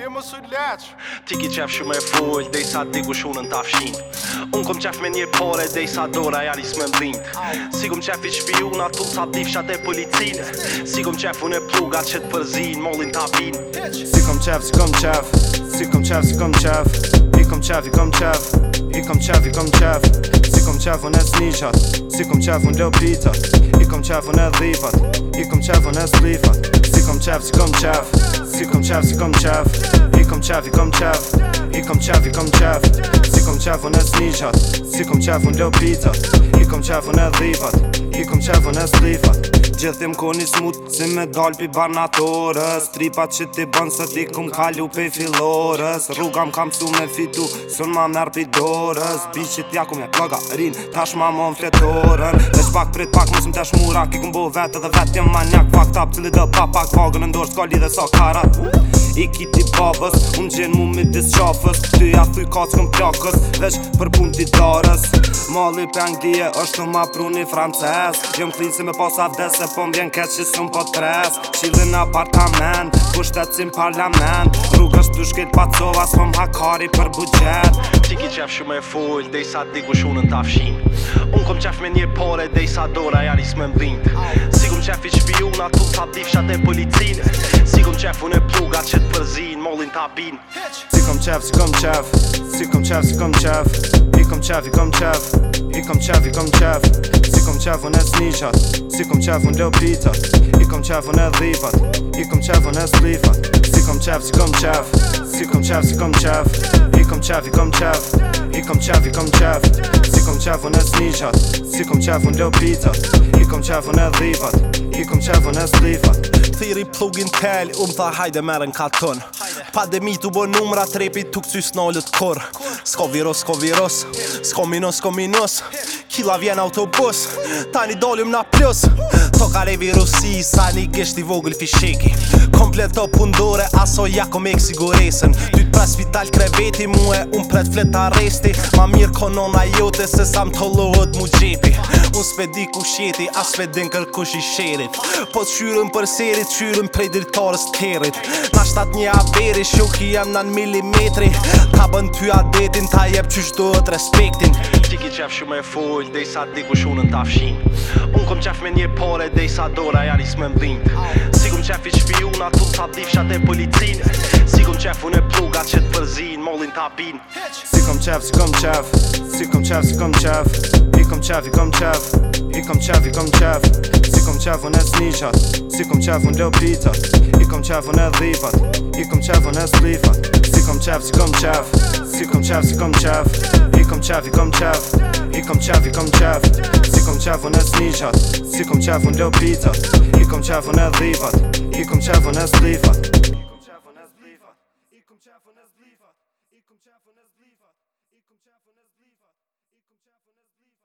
Ti më së leq Ti ki qef shumë e full Dhe sa di ku shunën ta fshin Unë kom qef me një pore Dhe sa dora janë i së Si kom qef i shpiju Në atu sa di fshat e policine Si kom qef unë e plugat që të përzin Mollin ta bin Si kom qef, si kom qef Si kom qef, si kom qef I kom qef, i kom qef I kom qef, i kom qef Si kom qef unë e snishat Si kom qef unë leo pita kom qafën e dhipat I kom qafën e slifat Si kom qafë, si kom qafë Si kom qafë, si kom qafë I kom qafë, i kom qafë I kom qafë, i kom qafë Si kom qafën e snishat Si kom qafën e lopitat I kom qafën e dhipat I kom qafën e slifat Gjithim koni smut si me dal pi barnatorës Tripat që ti bën së ti kum kalu pe filorës Rruga më kam su me fitu, sën ma mërë pi dorës Bi që tja ku me plaga rin, tash ma mon fletorën Dhe që pak prit pak mësim të shmura, ki kum bo vetë dhe vetë jem manjak Fakt up cili dhe papak, vagën ndorë s'ka dhe sa karat I kiti ti babës, unë gjenë mu me disë qafës Ty ja thuj kacë këm plakës, veç për pun ti darës Mali për anglije, është të ma pruni frances klinë si me pas avdes, se po mbjen kesh që sun po tres Qilin në apartament, pushtet si në parlament Rrugës të shkit pa cova, s'po më hakari për bugjet Ti ki qef shumë e full, dej sa di ku ta t'afshin Unë kom qef me një pore, dej sa dora jari me mbind Si kum qef i qpiju në atu sa di fshat e policin Si kum qef unë e plugat që t'përzin, mollin t'abin Si kum qef, si kum qef, si kum qef, si kum qef I kum qef, i kum qef Si kom qef, i kom qef Si kom qef unë e snishat Si kom qef unë lopitat I kom qef unë e dhipat I kom qef unë e slifat Si kom qef, si kom qef Si kom qef, si kom qef I kom qef, i kom qef I kom qef, i kom qef Si kom qef unë e snishat Si kom qef unë lopitat I kom qef unë e dhipat I kom qef unë e slifat Thiri plugin tell, um tha hajde meren ka ton Pandemi tu bo numra trepi tuk cys nalët kor. Sko virus, sko virus Sko minus, sko minus Kila vjen autobus Tani dolim na plus Këto ka virusi, sa një gësht i vogël fisheki Komplet të pundore, aso jako me kësi goresen Ty të pras vital kreveti, mu e unë pret flet arresti Ma mirë konon a jote, se sa më të lohët mu gjepi Unë s'pe di ku shjeti, a s'pe din kër kush i sherit Po të qyrën për serit, qyrën prej dritarës të Na shtat një aferi, shoki jam nan milimetri Ta bën ty adetin, ta jep qysh dohët respektin Ti ki qef shumë e full, dhe sa di ku shunë në tafshin Unë kom qef me një pare, dhe sa dora janë i me mdhint Si kom qef i shpiju, na tu sa di fshat e policin Si kom qef unë e pluga që t'përzin, molin t'abin Si kom qef, si kom qef, si kom qef, si kom qef I kom qef, i kom qef, i kom qef, i kom qef Si kom qef unë e snishat, si kom qef unë lopita I kom qef unë e dhipat, i kom qef unë e slifat Si kom qef, si kom qef, si kom qef, si kom qef, si kom qef, si kom qef kom qef, i kom qef I kom qef, i kom qef Si kom qef unë e snishat Si kom qef unë lopitat I kom qef unë e dhivat I kom qef unë e slifat Ikum chafun es blifa Ikum chafun es blifa Ikum chafun es blifa Ikum chafun es blifa Ikum chafun es blifa